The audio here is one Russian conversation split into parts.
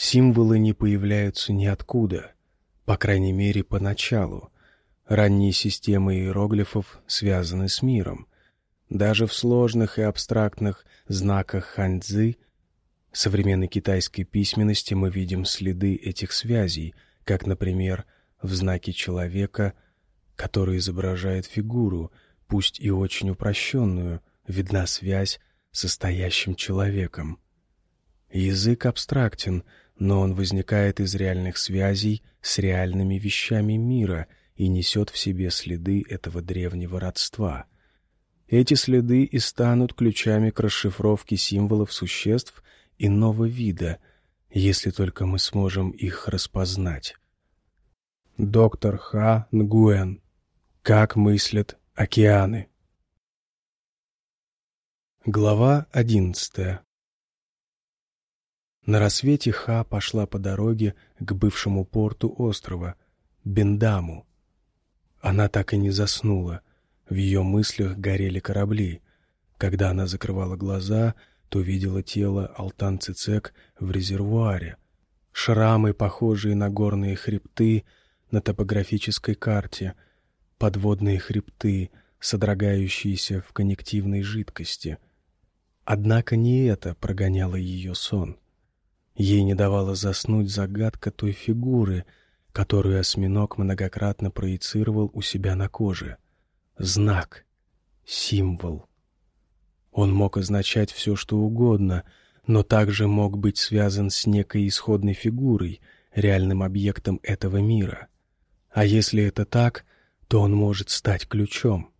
Символы не появляются ниоткуда, по крайней мере, поначалу. Ранние системы иероглифов связаны с миром. Даже в сложных и абстрактных знаках ханьцзы современной китайской письменности мы видим следы этих связей, как, например, в знаке человека, который изображает фигуру, пусть и очень упрощенную, видна связь с состоящим человеком. Язык абстрактен, но он возникает из реальных связей с реальными вещами мира и несет в себе следы этого древнего родства. Эти следы и станут ключами к расшифровке символов существ иного вида, если только мы сможем их распознать. Доктор Ха Нгуэн. Как мыслят океаны. Глава одиннадцатая На рассвете Ха пошла по дороге к бывшему порту острова, Бендаму. Она так и не заснула. В ее мыслях горели корабли. Когда она закрывала глаза, то видела тело Алтан Цицек в резервуаре. Шрамы, похожие на горные хребты на топографической карте, подводные хребты, содрогающиеся в коннективной жидкости. Однако не это прогоняло ее сон. Ей не давала заснуть загадка той фигуры, которую осьминог многократно проецировал у себя на коже. Знак, символ. Он мог означать все, что угодно, но также мог быть связан с некой исходной фигурой, реальным объектом этого мира. А если это так, то он может стать ключом.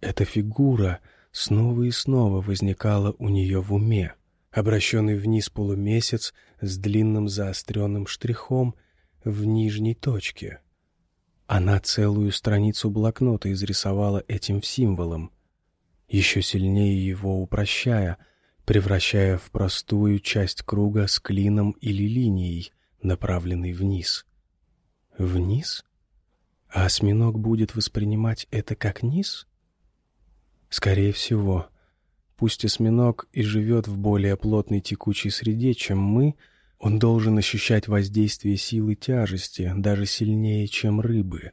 Эта фигура снова и снова возникала у нее в уме, обращенный вниз полумесяц с длинным заостренным штрихом в нижней точке. Она целую страницу блокнота изрисовала этим символом — еще сильнее его упрощая, превращая в простую часть круга с клином или линией, направленной вниз. Вниз? А осьминог будет воспринимать это как низ? Скорее всего. Пусть осьминог и живет в более плотной текучей среде, чем мы, он должен ощущать воздействие силы тяжести даже сильнее, чем рыбы.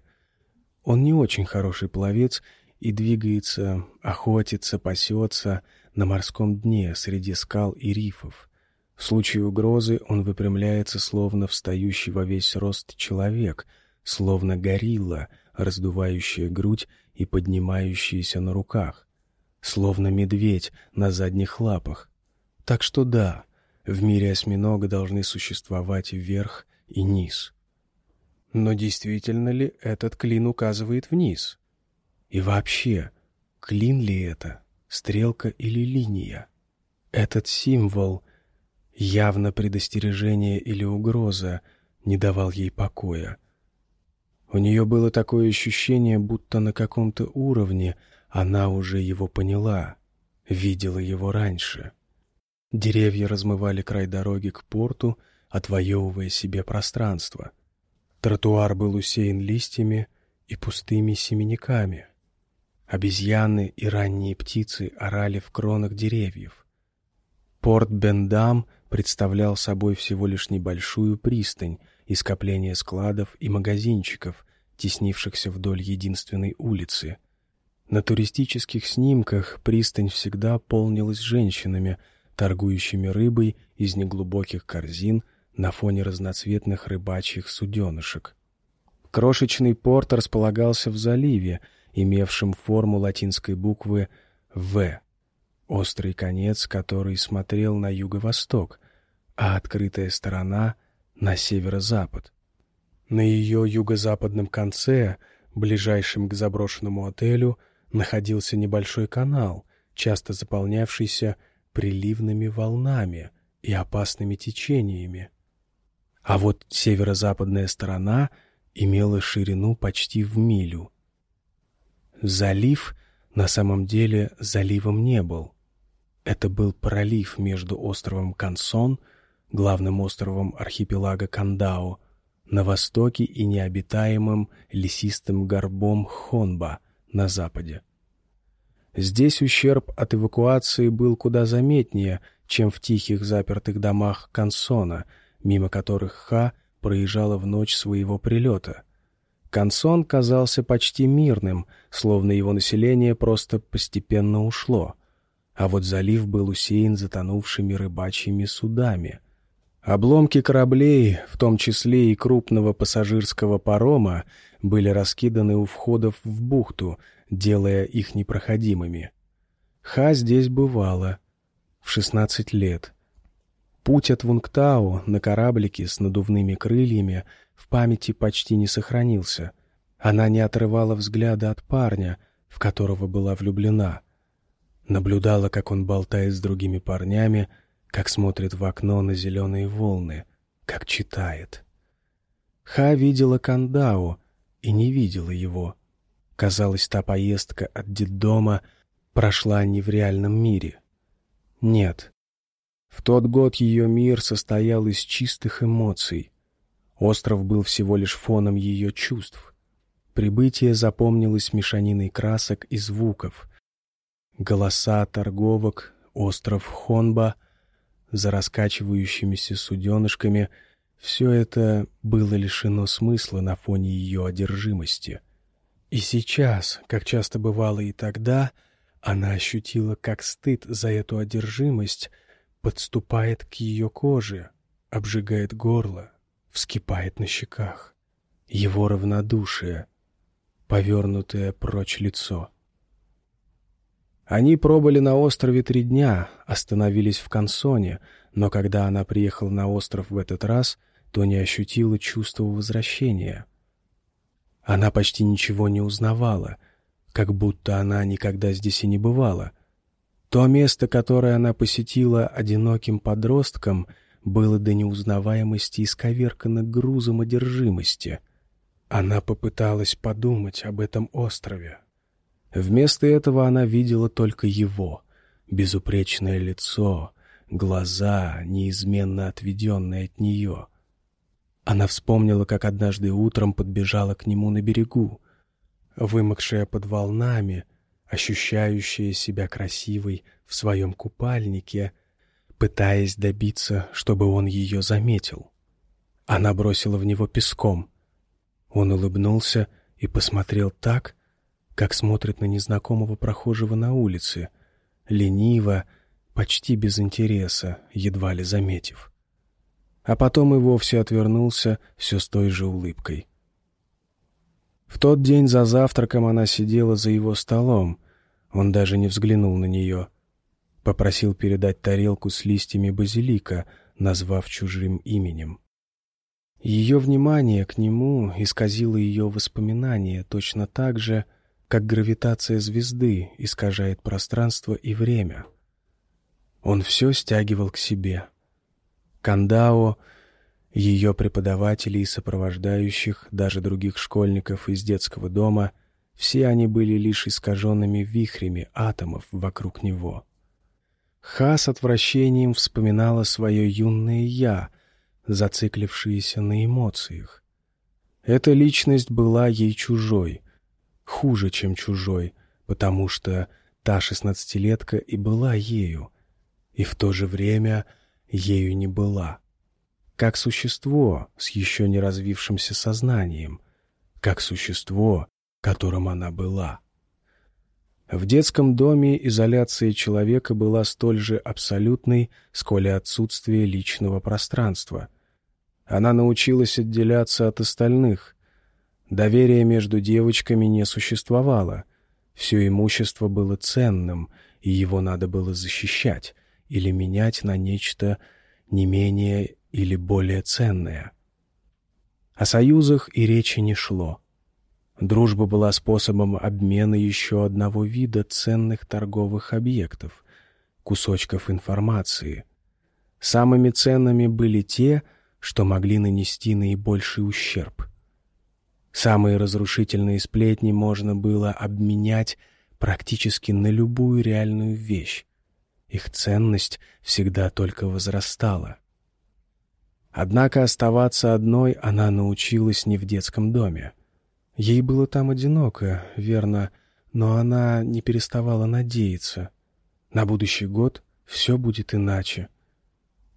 Он не очень хороший пловец и двигается, охотится, пасется на морском дне среди скал и рифов. В случае угрозы он выпрямляется, словно встающий во весь рост человек, словно горилла, раздувающая грудь и поднимающаяся на руках, словно медведь на задних лапах. Так что да, в мире осьминога должны существовать верх и низ. Но действительно ли этот клин указывает вниз? И вообще, клин ли это, стрелка или линия? Этот символ, явно предостережение или угроза, не давал ей покоя. У нее было такое ощущение, будто на каком-то уровне она уже его поняла, видела его раньше. Деревья размывали край дороги к порту, отвоевывая себе пространство. Тротуар был усеян листьями и пустыми семенниками. Обезьяны и ранние птицы орали в кронах деревьев. Порт Бендам представлял собой всего лишь небольшую пристань и скопление складов и магазинчиков, теснившихся вдоль единственной улицы. На туристических снимках пристань всегда полнилась женщинами, торгующими рыбой из неглубоких корзин на фоне разноцветных рыбачьих суденышек. Крошечный порт располагался в заливе — имевшим форму латинской буквы «В», острый конец который смотрел на юго-восток, а открытая сторона — на северо-запад. На ее юго-западном конце, ближайшем к заброшенному отелю, находился небольшой канал, часто заполнявшийся приливными волнами и опасными течениями. А вот северо-западная сторона имела ширину почти в милю — Залив на самом деле заливом не был. Это был пролив между островом Кансон, главным островом архипелага Кандао, на востоке и необитаемым лесистым горбом Хонба на западе. Здесь ущерб от эвакуации был куда заметнее, чем в тихих запертых домах Кансона, мимо которых Ха проезжала в ночь своего прилета. Консон казался почти мирным, словно его население просто постепенно ушло. А вот залив был усеян затонувшими рыбачьими судами. Обломки кораблей, в том числе и крупного пассажирского парома, были раскиданы у входов в бухту, делая их непроходимыми. Ха здесь бывала в шестнадцать лет. Путь от Вунгтау на кораблике с надувными крыльями в памяти почти не сохранился. Она не отрывала взгляда от парня, в которого была влюблена. Наблюдала, как он болтает с другими парнями, как смотрит в окно на зеленые волны, как читает. Ха видела Кандау и не видела его. Казалось, та поездка от детдома прошла не в реальном мире. Нет. В тот год ее мир состоял из чистых эмоций — Остров был всего лишь фоном ее чувств. Прибытие запомнилось мешаниной красок и звуков. Голоса торговок, остров Хонба, за раскачивающимися суденышками — все это было лишено смысла на фоне ее одержимости. И сейчас, как часто бывало и тогда, она ощутила, как стыд за эту одержимость подступает к ее коже, обжигает горло, вскипает на щеках. Его равнодушие, повернутое прочь лицо. Они пробыли на острове три дня, остановились в Консоне, но когда она приехала на остров в этот раз, то не ощутила чувства возвращения. Она почти ничего не узнавала, как будто она никогда здесь и не бывала. То место, которое она посетила одиноким подростком — было до неузнаваемости исковеркано грузом одержимости. Она попыталась подумать об этом острове. Вместо этого она видела только его, безупречное лицо, глаза, неизменно отведенные от нее. Она вспомнила, как однажды утром подбежала к нему на берегу, вымокшая под волнами, ощущающая себя красивой в своем купальнике — пытаясь добиться, чтобы он ее заметил. Она бросила в него песком. Он улыбнулся и посмотрел так, как смотрит на незнакомого прохожего на улице, лениво, почти без интереса, едва ли заметив. А потом и вовсе отвернулся все с той же улыбкой. В тот день за завтраком она сидела за его столом, он даже не взглянул на нее — Попросил передать тарелку с листьями базилика, назвав чужим именем. Ее внимание к нему исказило ее воспоминания точно так же, как гравитация звезды искажает пространство и время. Он все стягивал к себе. Кандао, ее преподавателей и сопровождающих, даже других школьников из детского дома, все они были лишь искаженными вихрями атомов вокруг него. Ха с отвращением вспоминала свое юное «я», зациклившееся на эмоциях. Эта личность была ей чужой, хуже, чем чужой, потому что та шестнадцатилетка и была ею, и в то же время ею не была. Как существо с еще не развившимся сознанием, как существо, которым она была. В детском доме изоляция человека была столь же абсолютной, сколь и отсутствие личного пространства. Она научилась отделяться от остальных. Доверия между девочками не существовало. Все имущество было ценным, и его надо было защищать или менять на нечто не менее или более ценное. О союзах и речи не шло. Дружба была способом обмена еще одного вида ценных торговых объектов, кусочков информации. Самыми ценными были те, что могли нанести наибольший ущерб. Самые разрушительные сплетни можно было обменять практически на любую реальную вещь. Их ценность всегда только возрастала. Однако оставаться одной она научилась не в детском доме. Ей было там одиноко, верно, но она не переставала надеяться. На будущий год все будет иначе.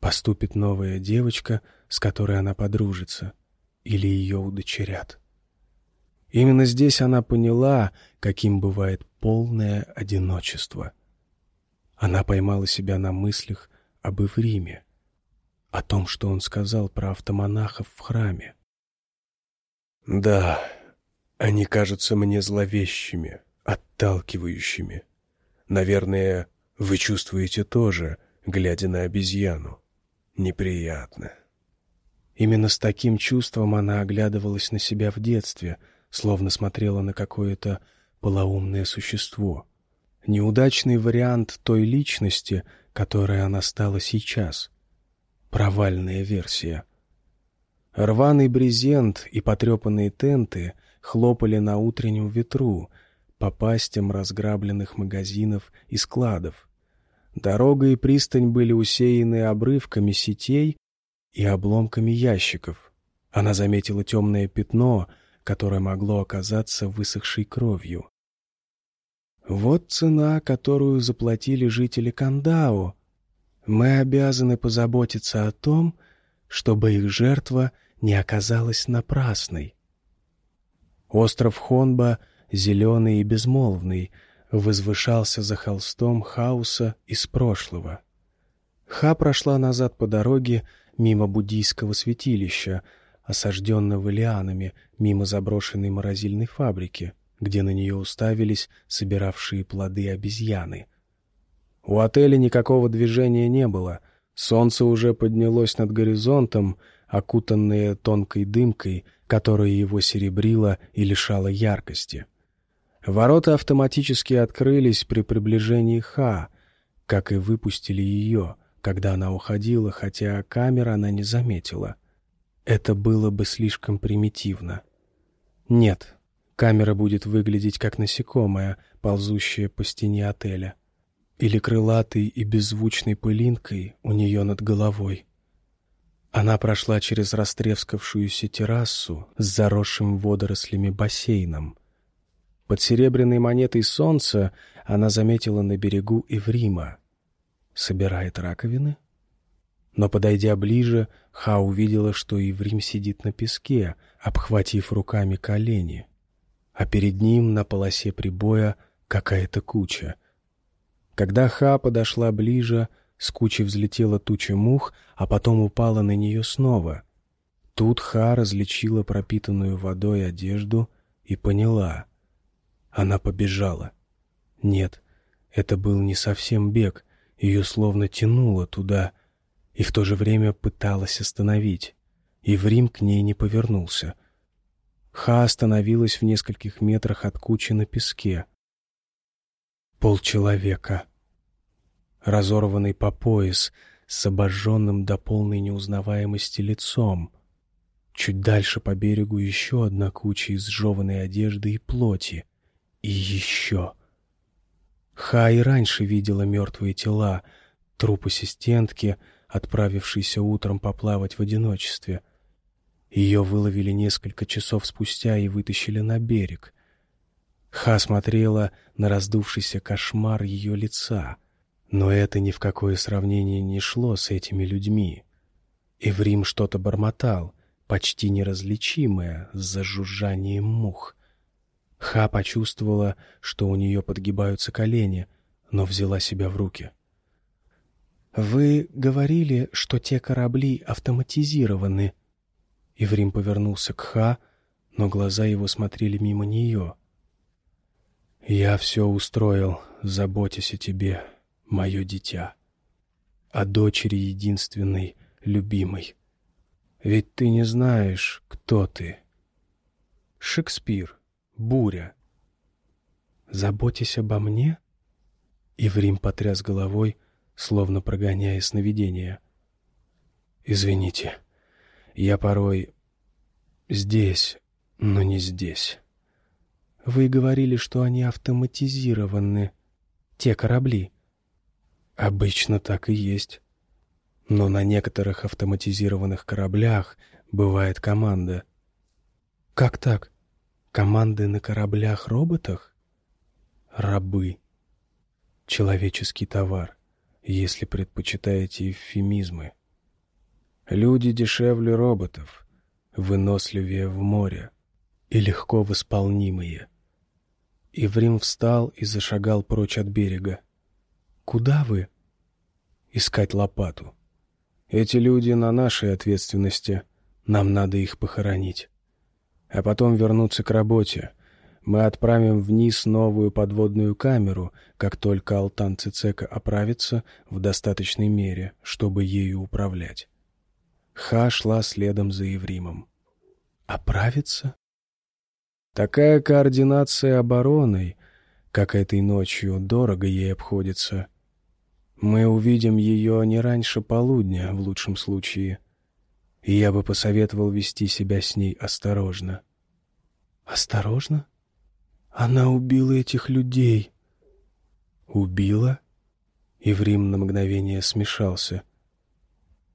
Поступит новая девочка, с которой она подружится, или ее удочерят. Именно здесь она поняла, каким бывает полное одиночество. Она поймала себя на мыслях об Ивриме, о том, что он сказал про автомонахов в храме. «Да, они кажутся мне зловещими, отталкивающими. Наверное, вы чувствуете тоже, глядя на обезьяну. Неприятно». Именно с таким чувством она оглядывалась на себя в детстве, словно смотрела на какое-то полоумное существо. Неудачный вариант той личности, которой она стала сейчас. Провальная версия. Рваный брезент и потрепанные тенты хлопали на утреннем ветру по пастям разграбленных магазинов и складов. Дорога и пристань были усеяны обрывками сетей и обломками ящиков. Она заметила темное пятно, которое могло оказаться высохшей кровью. Вот цена, которую заплатили жители Кандао. Мы обязаны позаботиться о том, чтобы их жертва не оказалась напрасной. Остров Хонба, зеленый и безмолвный, возвышался за холстом хаоса из прошлого. Ха прошла назад по дороге мимо буддийского святилища, осажденного лианами, мимо заброшенной морозильной фабрики, где на нее уставились собиравшие плоды обезьяны. У отеля никакого движения не было. Солнце уже поднялось над горизонтом, окутанное тонкой дымкой, которая его серебрила и лишала яркости. Ворота автоматически открылись при приближении Ха, как и выпустили ее, когда она уходила, хотя камера она не заметила. Это было бы слишком примитивно. Нет, камера будет выглядеть как насекомое, ползущее по стене отеля или крылатой и беззвучной пылинкой у нее над головой. Она прошла через растрескавшуюся террасу с заросшим водорослями бассейном. Под серебряной монетой солнца она заметила на берегу Эврима. Собирает раковины? Но, подойдя ближе, Ха увидела, что Иврим сидит на песке, обхватив руками колени, а перед ним на полосе прибоя какая-то куча — когда Ха подошла ближе, с кучи взлетела туча мух, а потом упала на нее снова. Тут Ха различила пропитанную водой одежду и поняла. Она побежала. Нет, это был не совсем бег, ее словно тянуло туда, и в то же время пыталась остановить. И в Рим к ней не повернулся. Ха остановилась в нескольких метрах от кучи на песке — полчеловека. Разорванный по пояс, с обожженным до полной неузнаваемости лицом. Чуть дальше по берегу еще одна куча изжеванной одежды и плоти. И еще. Ха и раньше видела мертвые тела, труп ассистентки, отправившейся утром поплавать в одиночестве. Ее выловили несколько часов спустя и вытащили на берег — Ха смотрела на раздувшийся кошмар ее лица, но это ни в какое сравнение не шло с этими людьми. Эврим что-то бормотал, почти неразличимое, с зажужжанием мух. Ха почувствовала, что у нее подгибаются колени, но взяла себя в руки. «Вы говорили, что те корабли автоматизированы». Иврим повернулся к Ха, но глаза его смотрели мимо нее — я все устроил, заботясь о тебе, мое дитя, о дочери единственной, любимой. Ведь ты не знаешь, кто ты. Шекспир, буря. Заботясь обо мне? Иврим потряс головой, словно прогоняя сновидения. Извините, я порой здесь, но не здесь. Вы говорили, что они автоматизированы. Те корабли. Обычно так и есть. Но на некоторых автоматизированных кораблях бывает команда. Как так? Команды на кораблях-роботах? Рабы. Человеческий товар, если предпочитаете эвфемизмы. Люди дешевле роботов, выносливее в море и легко восполнимые. Иврим встал и зашагал прочь от берега. «Куда вы?» «Искать лопату. Эти люди на нашей ответственности. Нам надо их похоронить. А потом вернуться к работе. Мы отправим вниз новую подводную камеру, как только Алтан Цицека оправится в достаточной мере, чтобы ею управлять». Ха шла следом за Евримом. «Оправиться?» Такая координация обороной, как этой ночью, дорого ей обходится. Мы увидим ее не раньше полудня, в лучшем случае. И я бы посоветовал вести себя с ней осторожно. Осторожно? Она убила этих людей. Убила? Иврим на мгновение смешался.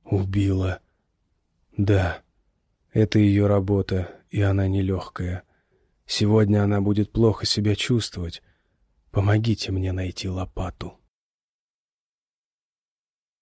Убила. Да, это ее работа, и она нелегкая. Сегодня она будет плохо себя чувствовать. Помогите мне найти лопату.